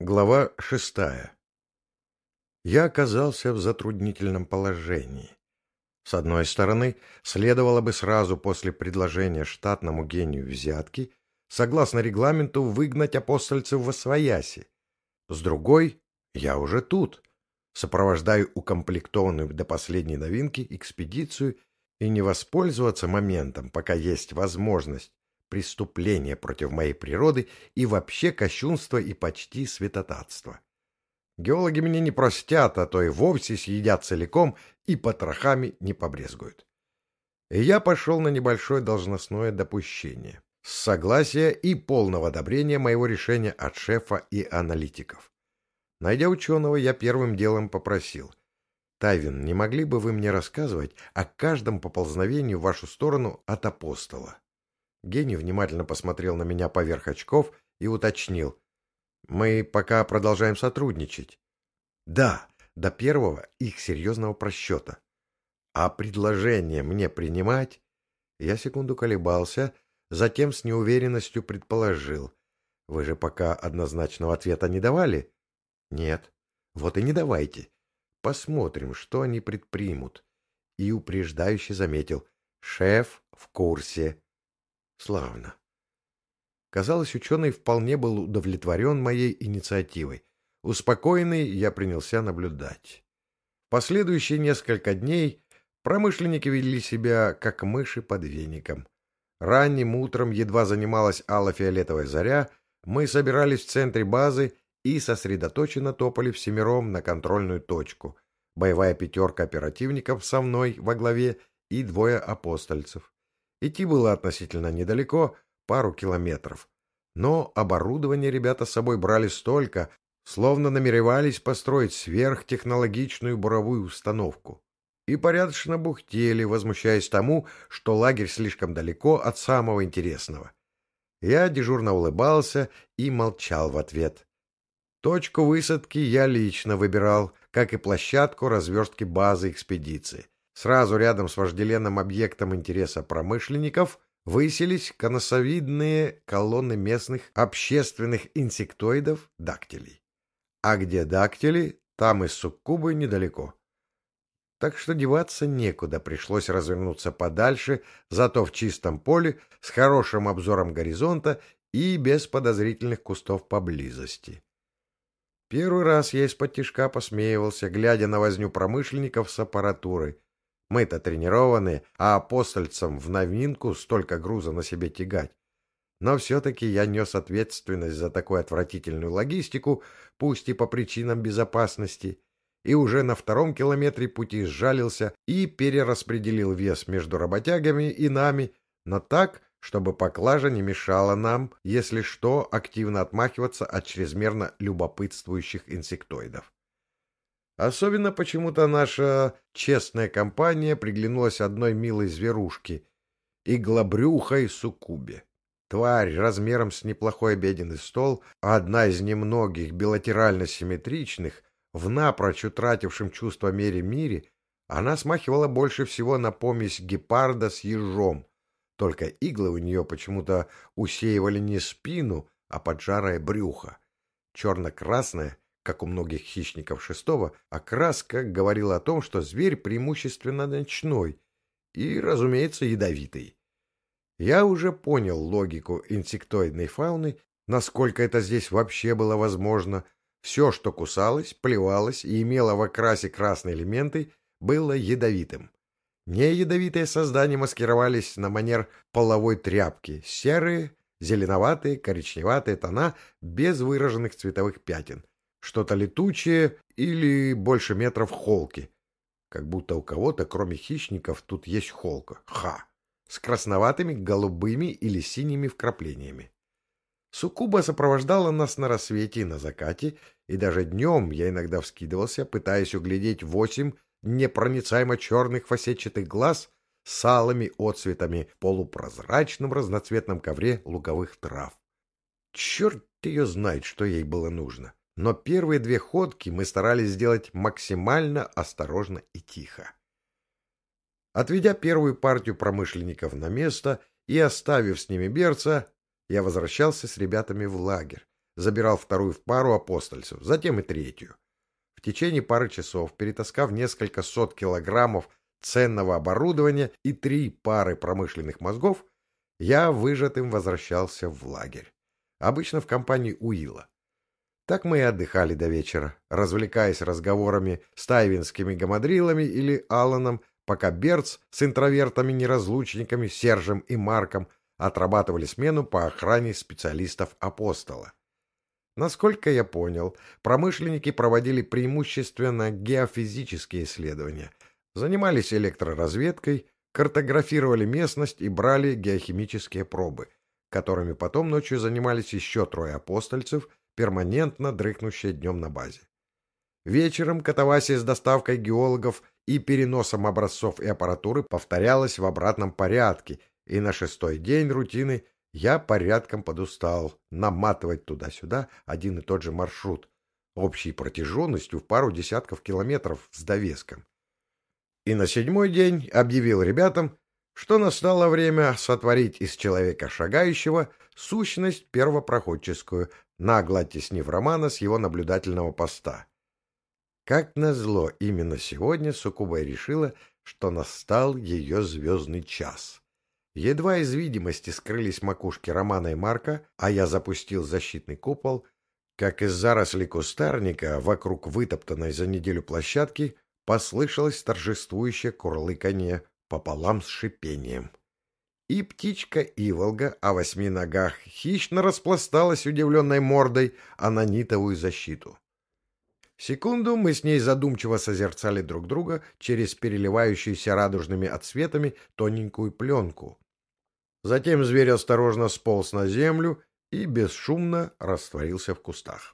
Глава шестая. Я оказался в затруднительном положении. С одной стороны, следовало бы сразу после предложения штатному гению взятки, согласно регламенту, выгнать апостольцев во свояси. С другой, я уже тут, сопровождаю укомплектованную до последней новинки экспедицию и не воспользоваться моментом, пока есть возможность, преступление против моей природы и вообще кощунство и почти святотатство. Геологи мне не простят, а то и вовсе съедят целиком и потрохами не побрезгуют. И я пошел на небольшое должностное допущение, с согласия и полного одобрения моего решения от шефа и аналитиков. Найдя ученого, я первым делом попросил. «Тайвин, не могли бы вы мне рассказывать о каждом поползновении в вашу сторону от апостола?» Гений внимательно посмотрел на меня поверх очков и уточнил. «Мы пока продолжаем сотрудничать». «Да, до первого их серьезного просчета. А предложение мне принимать?» Я секунду колебался, затем с неуверенностью предположил. «Вы же пока однозначного ответа не давали?» «Нет». «Вот и не давайте. Посмотрим, что они предпримут». И упреждающе заметил. «Шеф в курсе». Славно. Казалось, ученый вполне был удовлетворен моей инициативой. Успокоенный, я принялся наблюдать. Последующие несколько дней промышленники вели себя, как мыши под веником. Ранним утром едва занималась алло-фиолетовая заря, мы собирались в центре базы и сосредоточенно топали всемиром на контрольную точку. Боевая пятерка оперативников со мной во главе и двое апостольцев. Идти было относительно недалеко, пару километров. Но оборудование ребята с собой брали столько, словно намеревались построить сверхтехнологичную буровую установку. И порядочно бухтели, возмущаясь тому, что лагерь слишком далеко от самого интересного. Я дежурно улыбался и молчал в ответ. Точку высадки я лично выбирал, как и площадку разверстки базы экспедиции. Сразу рядом с вожделенным объектом интереса промышленников выселись конусовидные колонны местных общественных инсектоидов дактилей. А где дактили, там и суккубы недалеко. Так что деваться некуда, пришлось развернуться подальше, зато в чистом поле, с хорошим обзором горизонта и без подозрительных кустов поблизости. Первый раз я из-под тишка посмеивался, глядя на возню промышленников с аппаратурой. Мы-то тренированные, а апостольцам в новинку столько груза на себе тягать. Но все-таки я нес ответственность за такую отвратительную логистику, пусть и по причинам безопасности, и уже на втором километре пути сжалился и перераспределил вес между работягами и нами, но так, чтобы поклажа не мешала нам, если что, активно отмахиваться от чрезмерно любопытствующих инсектоидов. Особенно почему-то наша честная компания приглянулась одной милой зверушке — иглобрюхой суккубе. Тварь размером с неплохой обеденный стол, одна из немногих билатерально-симметричных, в напрочь утратившем чувство мере мире, она смахивала больше всего на помесь гепарда с ежом, только иглы у нее почему-то усеивали не спину, а поджарое брюхо. Черно-красное, как у многих хищников шестого, окраска говорила о том, что зверь преимущественно ночной и, разумеется, ядовитый. Я уже понял логику инсектоидной фауны, насколько это здесь вообще было возможно. Все, что кусалось, плевалось и имело в окрасе красные элементы, было ядовитым. Неядовитые создания маскировались на манер половой тряпки, серые, зеленоватые, коричневатые тона без выраженных цветовых пятен — что-то летучее или больше метров холки. Как будто у кого-то, кроме хищников, тут есть холка. Ха! С красноватыми, голубыми или синими вкраплениями. Суккуба сопровождала нас на рассвете и на закате, и даже днем я иногда вскидывался, пытаясь углядеть восемь непроницаемо черных фасетчатых глаз с алыми отцветами в полупрозрачном разноцветном ковре луговых трав. Черт ее знает, что ей было нужно но первые две ходки мы старались сделать максимально осторожно и тихо. Отведя первую партию промышленников на место и оставив с ними берца, я возвращался с ребятами в лагерь, забирал вторую в пару апостольцев, затем и третью. В течение пары часов, перетаскав несколько сот килограммов ценного оборудования и три пары промышленных мозгов, я выжатым возвращался в лагерь. Обычно в компании Уилла. Так мы и отдыхали до вечера, развлекаясь разговорами с тайвинскими гамадрилами или Алланом, пока Берц с интровертами-неразлучниками Сержем и Марком отрабатывали смену по охране специалистов апостола. Насколько я понял, промышленники проводили преимущественно геофизические исследования, занимались электроразведкой, картографировали местность и брали геохимические пробы, которыми потом ночью занимались еще трое апостольцев, перманентно дрыхнущие днем на базе. Вечером катавасия с доставкой геологов и переносом образцов и аппаратуры повторялась в обратном порядке, и на шестой день рутины я порядком подустал наматывать туда-сюда один и тот же маршрут, общей протяженностью в пару десятков километров с довеском. И на седьмой день объявил ребятам, что настало время сотворить из человека шагающего сущность первопроходческую, нагло оттеснив Романа с его наблюдательного поста. Как назло, именно сегодня Сукуба решила, что настал ее звездный час. Едва из видимости скрылись макушки Романа и Марка, а я запустил защитный купол, как из зарослей кустарника вокруг вытоптанной за неделю площадки послышалось торжествующее курлыканье пополам с шипением. И птичка-иволга о восьми ногах хищно распласталась удивленной мордой о нанитовую защиту. Секунду мы с ней задумчиво созерцали друг друга через переливающуюся радужными отсветами тоненькую пленку, Затем зверь осторожно сполз на землю и бесшумно растворился в кустах. —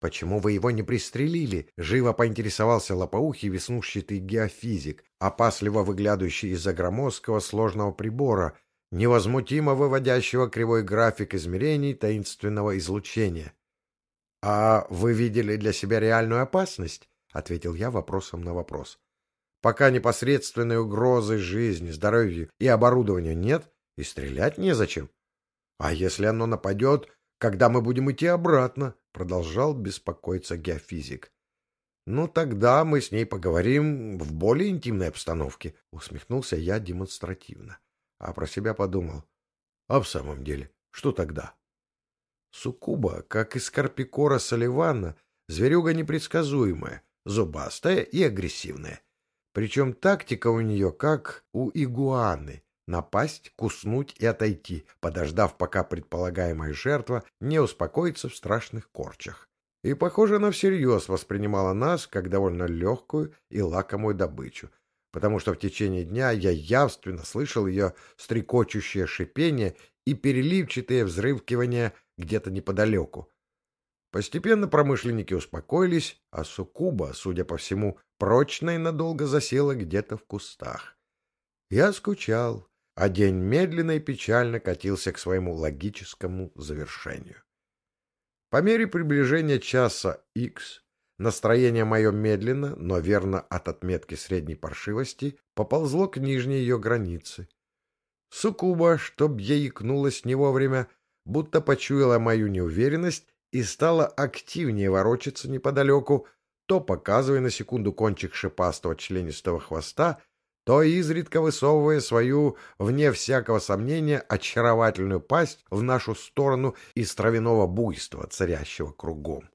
Почему вы его не пристрелили? — живо поинтересовался лопоухий веснушчатый геофизик, опасливо выглядывающий из-за громоздкого сложного прибора, невозмутимо выводящего кривой график измерений таинственного излучения. — А вы видели для себя реальную опасность? — ответил я вопросом на вопрос. — Пока непосредственной угрозы жизни, здоровью и оборудованию нет, и стрелять незачем. А если оно нападет, когда мы будем идти обратно? Продолжал беспокоиться геофизик. Ну, тогда мы с ней поговорим в более интимной обстановке, усмехнулся я демонстративно. А про себя подумал. А в самом деле, что тогда? Сукуба, как и Скорпикора Соливана, зверюга непредсказуемая, зубастая и агрессивная. Причем тактика у нее как у игуаны напасть, куснуть и отойти, подождав, пока предполагаемая жертва не успокоится в страшных корчах. И, похоже, она всерьез воспринимала нас как довольно легкую и лакомую добычу, потому что в течение дня я явственно слышал ее стрекочущее шипение и переливчатые взрывкивания где-то неподалеку. Постепенно промышленники успокоились, а Сукуба, судя по всему, прочно и надолго засела где-то в кустах. Я скучал, а день медленно и печально катился к своему логическому завершению. По мере приближения часа X настроение мое медленно, но верно от отметки средней паршивости, поползло к нижней ее границе. Сукуба, чтоб ей икнулась не вовремя, будто почуяла мою неуверенность и стала активнее ворочаться неподалеку, то показывая на секунду кончик шипастого членистого хвоста, то изредка высовывая свою, вне всякого сомнения, очаровательную пасть в нашу сторону из травяного буйства, царящего кругом.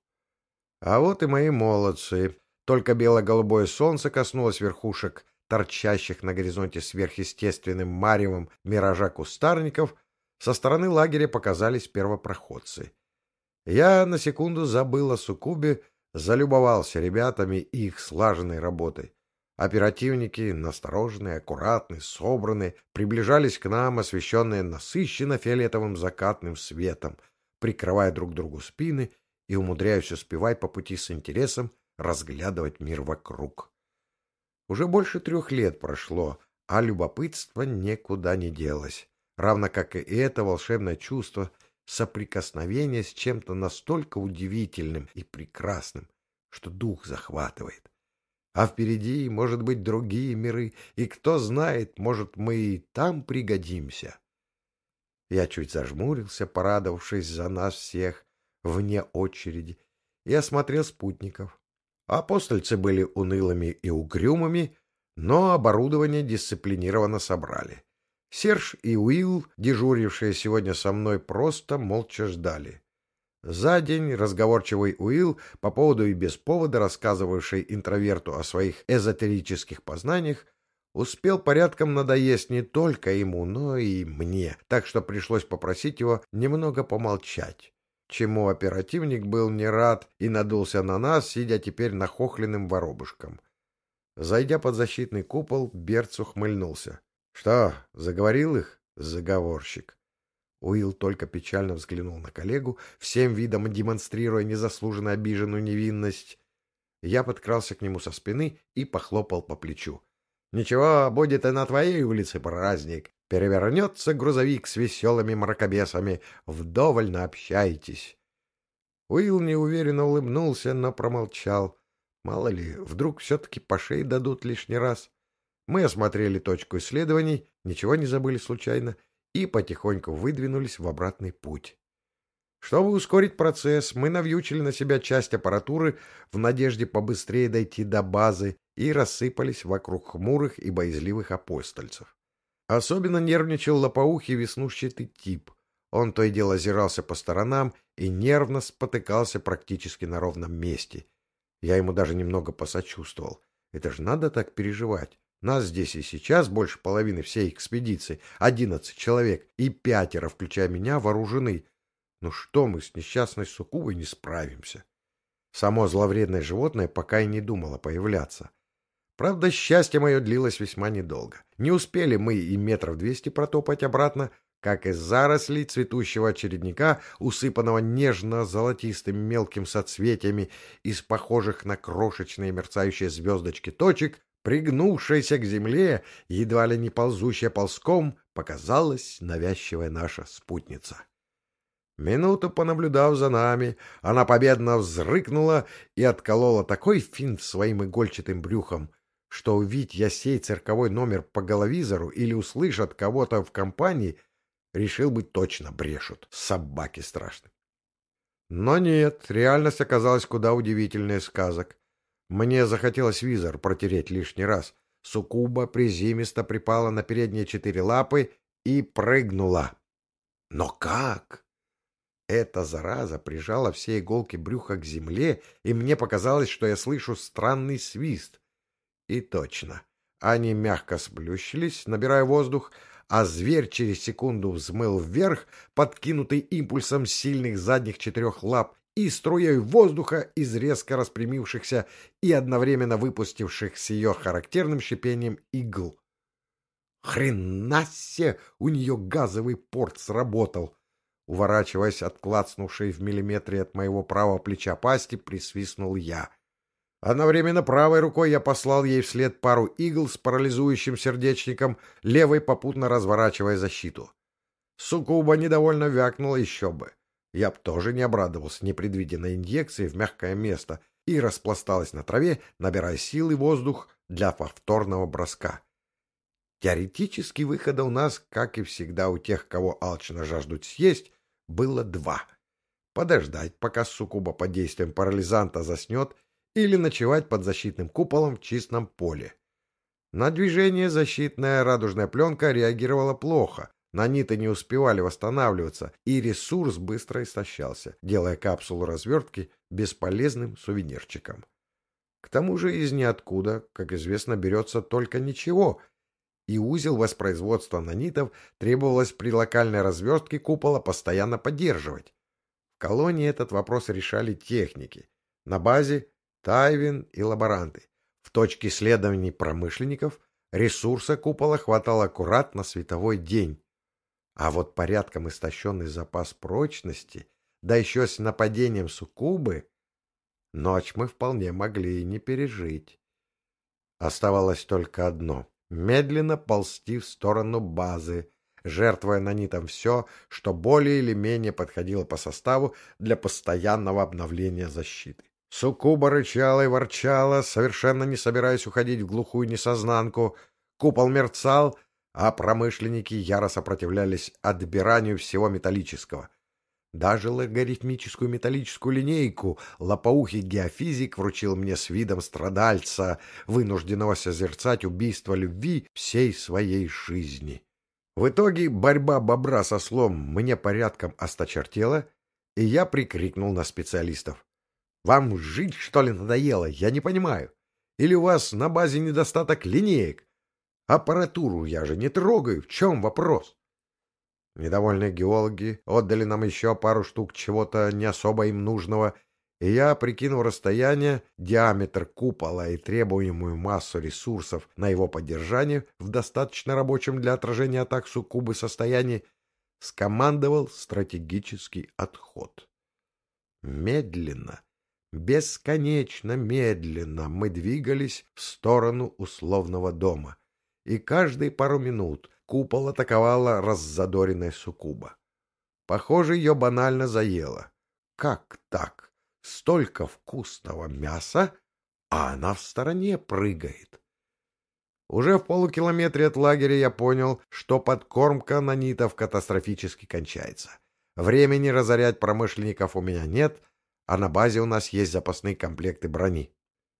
А вот и мои молодцы. Только бело-голубое солнце коснулось верхушек, торчащих на горизонте сверхъестественным маревом миража кустарников, со стороны лагеря показались первопроходцы. Я на секунду забыл о Сукубе, залюбовался ребятами и их слаженной работой. Оперативники, настороженные, аккуратные, собранные, приближались к нам, освещенные насыщенно фиолетовым закатным светом, прикрывая друг другу спины и умудряясь успевать по пути с интересом разглядывать мир вокруг. Уже больше трех лет прошло, а любопытство никуда не делось, равно как и это волшебное чувство соприкосновения с чем-то настолько удивительным и прекрасным, что дух захватывает. А впереди, может быть, другие миры, и кто знает, может, мы и там пригодимся. Я чуть зажмурился, порадовавшись за нас всех. вне очереди и осмотрел спутников. Апостольцы были унылыми и угрюмыми, но оборудование дисциплинированно собрали. Серж и Уилл, дежурившие сегодня со мной, просто молча ждали. За день разговорчивый Уилл, по поводу и без повода рассказывавший интроверту о своих эзотерических познаниях, успел порядком надоесть не только ему, но и мне, так что пришлось попросить его немного помолчать чему оперативник был не рад и надулся на нас, сидя теперь нахохленным воробушком. Зайдя под защитный купол, Берц ухмыльнулся. — Что, заговорил их? — заговорщик. Уилл только печально взглянул на коллегу, всем видом демонстрируя незаслуженно обиженную невинность. Я подкрался к нему со спины и похлопал по плечу. — Ничего, будет и на твоей улице праздник. Перевернется грузовик с веселыми мракобесами. Вдоволь наобщайтесь. Уилл неуверенно улыбнулся, но промолчал. Мало ли, вдруг все-таки по шее дадут лишний раз. Мы осмотрели точку исследований, ничего не забыли случайно, и потихоньку выдвинулись в обратный путь. Чтобы ускорить процесс, мы навьючили на себя часть аппаратуры в надежде побыстрее дойти до базы и рассыпались вокруг хмурых и боязливых апостольцев. Особенно нервничал лопоухий веснушчатый тип. Он то и дело озирался по сторонам и нервно спотыкался практически на ровном месте. Я ему даже немного посочувствовал. Это же надо так переживать. Нас здесь и сейчас больше половины всей экспедиции, одиннадцать человек, и пятеро, включая меня, вооружены. Ну что мы с несчастной суккубой не справимся? Само зловредное животное пока и не думало появляться. Правда, счастье мое длилось весьма недолго. Не успели мы и метров двести протопать обратно, как из зарослей цветущего очередника, усыпанного нежно-золотистыми мелкими соцветиями из похожих на крошечные мерцающие звездочки точек, пригнувшаяся к земле, едва ли не ползущая ползком, показалась навязчивая наша спутница. Минуту понаблюдав за нами, она победно взрыкнула и отколола такой финт своим игольчатым брюхом, что увидеть я сей цирковой номер по головизору или услышат кого-то в компании, решил быть точно брешут. Собаки страшны. Но нет, реальность оказалась куда удивительнее сказок. Мне захотелось визор протереть лишний раз. Сукуба призимисто припала на передние четыре лапы и прыгнула. Но как? Эта зараза прижала все иголки брюха к земле, и мне показалось, что я слышу странный свист. И точно. Они мягко сплющились, набирая воздух, а зверь через секунду взмыл вверх, подкинутый импульсом сильных задних четырех лап и струей воздуха из резко распрямившихся и одновременно выпустивших с ее характерным шипением игл. Хренасе! У нее газовый порт сработал! Уворачиваясь от клацнувшей в миллиметре от моего правого плеча пасти, присвистнул я — Одновременно правой рукой я послал ей вслед пару игл с парализующим сердечником, левой попутно разворачивая защиту. Сукуба недовольно вякнула еще бы. Я б тоже не обрадовался непредвиденной инъекции в мягкое место и распласталась на траве, набирая сил и воздух для повторного броска. Теоретически выхода у нас, как и всегда у тех, кого алчно жаждут съесть, было два. Подождать, пока суккуба под действием парализанта заснет или ночевать под защитным куполом в чистом поле. На движение защитная радужная пленка реагировала плохо, наниты не успевали восстанавливаться, и ресурс быстро истощался, делая капсулу развертки бесполезным сувенирчиком. К тому же из ниоткуда, как известно, берется только ничего, и узел воспроизводства нанитов требовалось при локальной развертке купола постоянно поддерживать. В колонии этот вопрос решали техники. На базе Тайвин и лаборанты. В точке исследований промышленников ресурса купола хватало аккуратно световой день. А вот порядком истощенный запас прочности, да еще с нападением суккубы, ночь мы вполне могли и не пережить. Оставалось только одно — медленно ползти в сторону базы, жертвуя нанитом все, что более или менее подходило по составу для постоянного обновления защиты. Суккуба рычала и ворчала, совершенно не собираясь уходить в глухую несознанку. Купол мерцал, а промышленники яро сопротивлялись отбиранию всего металлического. Даже логарифмическую металлическую линейку лопоухий геофизик вручил мне с видом страдальца, вынужденного созерцать убийство любви всей своей жизни. В итоге борьба бобра со слом мне порядком осточертела, и я прикрикнул на специалистов. «Вам жить, что ли, надоело? Я не понимаю. Или у вас на базе недостаток линеек? Аппаратуру я же не трогаю. В чем вопрос?» Недовольные геологи отдали нам еще пару штук чего-то не особо им нужного, и я, прикинув расстояние, диаметр купола и требуемую массу ресурсов на его поддержание в достаточно рабочем для отражения атак суккубы состоянии, скомандовал стратегический отход. Медленно, бесконечно медленно мы двигались в сторону условного дома, и каждые пару минут купол атаковала раззадоренная суккуба. Похоже, ее банально заело. Как так? Столько вкусного мяса, а она в стороне прыгает. Уже в полукилометре от лагеря я понял, что подкормка нанитов катастрофически кончается. Времени разорять промышленников у меня нет, а на базе у нас есть запасные комплекты брони.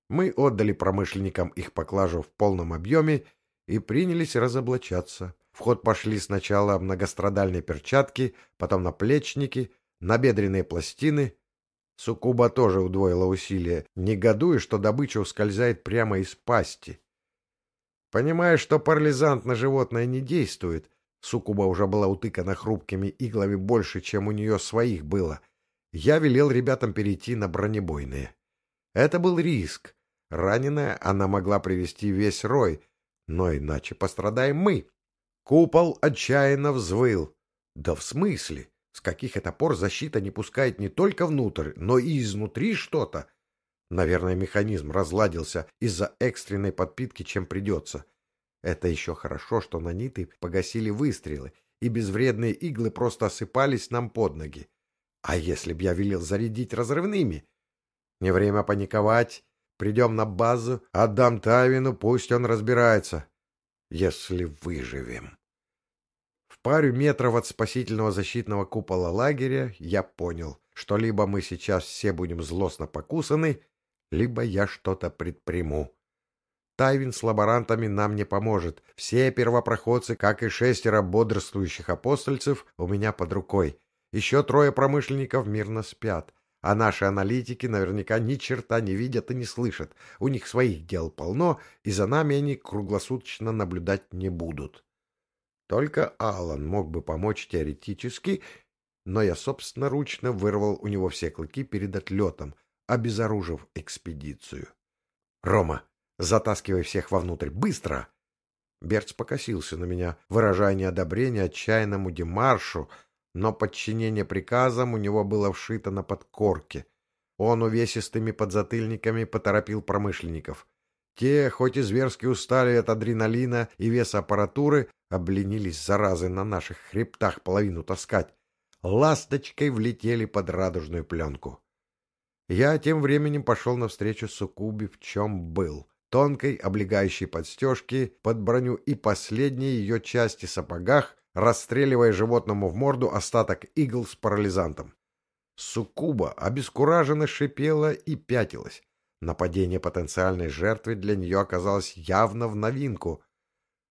Мы отдали промышленникам их поклажу в полном объеме и принялись разоблачаться. В ход пошли сначала многострадальные перчатки, потом наплечники, набедренные пластины. Сукуба тоже удвоила усилия, негодуя, что добыча ускользает прямо из пасти. Понимая, что парализант на животное не действует, Сукуба уже была утыкана хрупкими иглами больше, чем у нее своих было, я велел ребятам перейти на бронебойные. Это был риск. Раненая она могла привести весь рой, но иначе пострадаем мы. Купол отчаянно взвыл. Да в смысле? С каких это пор защита не пускает не только внутрь, но и изнутри что-то? Наверное, механизм разладился из-за экстренной подпитки, чем придется. Это еще хорошо, что наниты погасили выстрелы, и безвредные иглы просто осыпались нам под ноги. А если б я велел зарядить разрывными? Не время паниковать. Придем на базу, отдам Тавину, пусть он разбирается. Если выживем. В паре метров от спасительного защитного купола лагеря я понял, что либо мы сейчас все будем злостно покусаны, либо я что-то предприму. Тайвин с лаборантами нам не поможет. Все первопроходцы, как и шестеро бодрствующих апостольцев, у меня под рукой. Еще трое промышленников мирно спят. А наши аналитики наверняка ни черта не видят и не слышат. У них своих дел полно, и за нами они круглосуточно наблюдать не будут. Только Алан мог бы помочь теоретически, но я собственноручно вырвал у него все клыки перед отлетом, обезоружив экспедицию. «Рома, затаскивай всех вовнутрь! Быстро!» Берц покосился на меня, выражая неодобрение отчаянному демаршу, но подчинение приказам у него было вшито на подкорке. Он увесистыми подзатыльниками поторопил промышленников. Те, хоть и зверски устали от адреналина и веса аппаратуры, обленились заразы на наших хребтах половину таскать. Ласточкой влетели под радужную пленку. Я тем временем пошел навстречу Сукуби в чем был. Тонкой, облегающей подстежки, под броню и последней ее части сапогах, расстреливая животному в морду остаток игл с парализантом. Сукуба обескураженно шипела и пятилась. Нападение потенциальной жертвы для нее оказалось явно в новинку.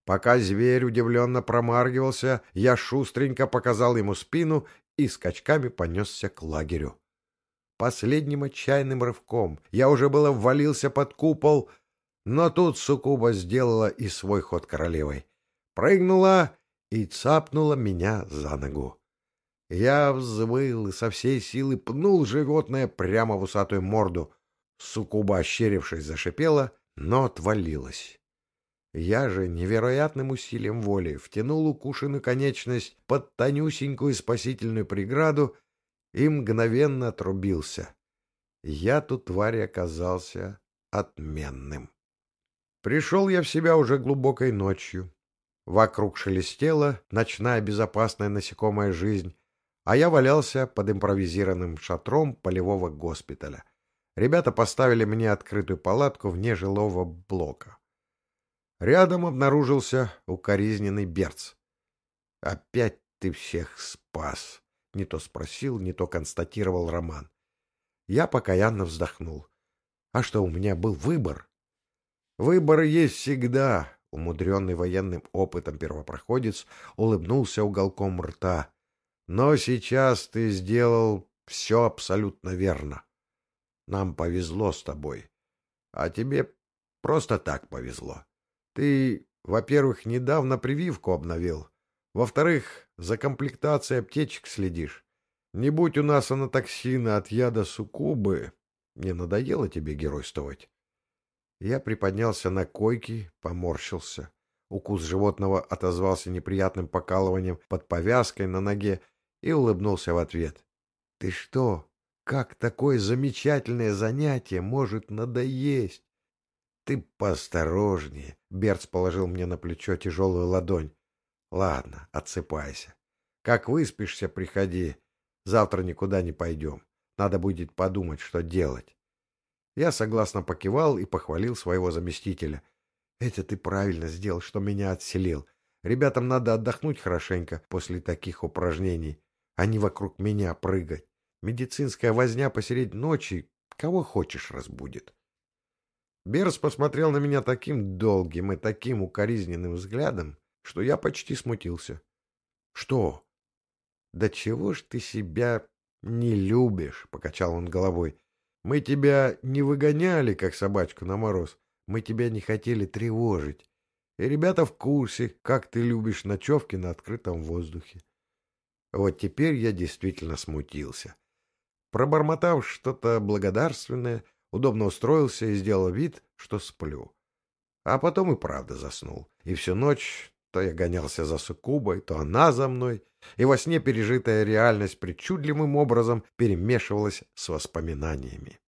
Пока зверь удивленно промаргивался, я шустренько показал ему спину и скачками понесся к лагерю. Последним отчаянным рывком я уже было ввалился под купол, но тут Сукуба сделала и свой ход королевой. Прыгнула и цапнула меня за ногу. Я взвыл и со всей силы пнул животное прямо в усатую морду. Сукуба, ощерившись, зашипела, но отвалилась. Я же невероятным усилием воли втянул укушенную конечность под тонюсенькую спасительную преграду и мгновенно отрубился. Я тут тварь оказался отменным. Пришел я в себя уже глубокой ночью. Вокруг шелестела ночная безопасная насекомая жизнь, а я валялся под импровизированным шатром полевого госпиталя. Ребята поставили мне открытую палатку вне жилого блока. Рядом обнаружился укоризненный берц. «Опять ты всех спас!» не то спросил, не то констатировал Роман. Я покаянно вздохнул. А что, у меня был выбор? Выбор есть всегда. Умудренный военным опытом первопроходец улыбнулся уголком рта. Но сейчас ты сделал все абсолютно верно. Нам повезло с тобой. А тебе просто так повезло. Ты, во-первых, недавно прививку обновил. Во-вторых, за комплектацией аптечек следишь. Не будь у нас анатоксина от яда суккубы, не надоело тебе геройствовать? Я приподнялся на койке, поморщился. Укус животного отозвался неприятным покалыванием под повязкой на ноге и улыбнулся в ответ. — Ты что? Как такое замечательное занятие может надоесть? — Ты поосторожнее. Берц положил мне на плечо тяжелую ладонь. — Ладно, отсыпайся. Как выспишься, приходи. Завтра никуда не пойдем. Надо будет подумать, что делать. Я согласно покивал и похвалил своего заместителя. — Это ты правильно сделал, что меня отселил. Ребятам надо отдохнуть хорошенько после таких упражнений, а не вокруг меня прыгать. Медицинская возня посередине ночи кого хочешь разбудит. Берс посмотрел на меня таким долгим и таким укоризненным взглядом, что я почти смутился. — Что? — Да чего ж ты себя не любишь? — покачал он головой. — Мы тебя не выгоняли, как собачку на мороз. Мы тебя не хотели тревожить. И ребята в курсе, как ты любишь ночевки на открытом воздухе. Вот теперь я действительно смутился. Пробормотав что-то благодарственное, удобно устроился и сделал вид, что сплю. А потом и правда заснул. И всю ночь то я гонялся за суккубой, то она за мной, и во сне пережитая реальность причудливым образом перемешивалась с воспоминаниями.